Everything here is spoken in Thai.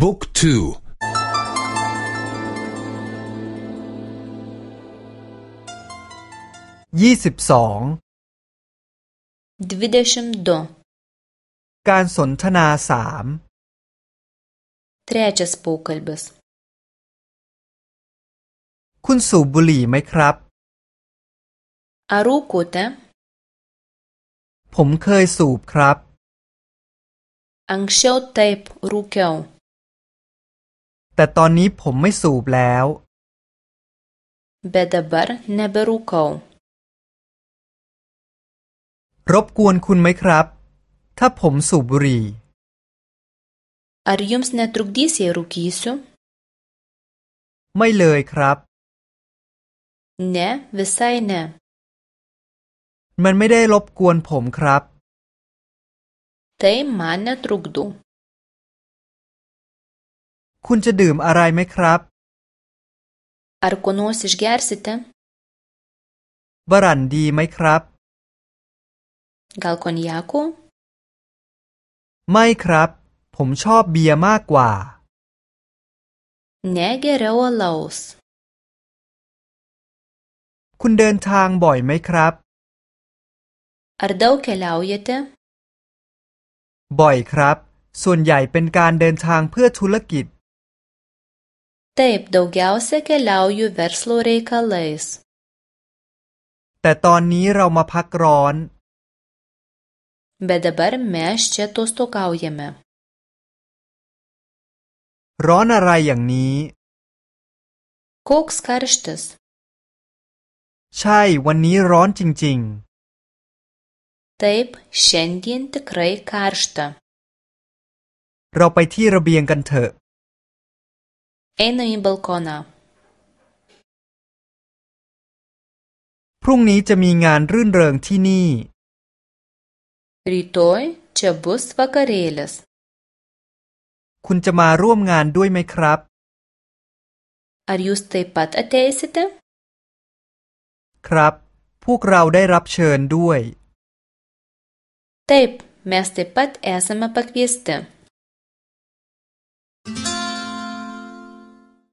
บุ๊กทูยี่สิบสองการสนทนาสาม Trečias pokalbis คุณสูบบุหรี่ไหมครับ Ar rūkote? ผมเคยสูบครับ Anksčiau taip rūkiau. แต่ตอนนี้ผมไม่สูบแล้ว Bet dabar neberūkau. รบกวนคุณไหมครับ ถ้าผมสูบบุหรี่ Ar jums netrukdys jei rūkysiu? ไม่เลยครับ Ne, visai ne. มันไม่ได้รบกวนผมครับ Tai man netrukdo. คุณจะดื่มอะไรไหมครับ Ar ko nors išgersite? บรันดีไหมครับ Gal konjako? ไม่ครับ ผมชอบเบียร์มากกว่า Ne geriau alaus. คุณเดินทางบ่อยไหมครับ Ar daug keliaujate? บ่อยครับ ส่วนใหญ่เป็นการเดินทางเพื่อธุรกิจ Taip, daugiausia keliauju verslo reikalais. แต่ตอนนี้เรามาพักร้อน Bet dabar mes čia atostogaujame. ร้อนอะไรอย่างนี้ Koks karštis. ใช่วันนี้ร้อนจริง Taip, šiandien tikrai karšta. ๆ เราไปที่ระเบียงกันเถอะ Einu į balkoną. พรุ่งนี้จะมีงานรื่นเริงที่นี่ Rytoj čia bus vakarėlis. คุณจะมาร่วมงานด้วยไหมครับ Ar jūs taip pat ateisite? ครับ พวกเราได้รับเชิญด้วย Taip, mes taip pat esame pakviesti.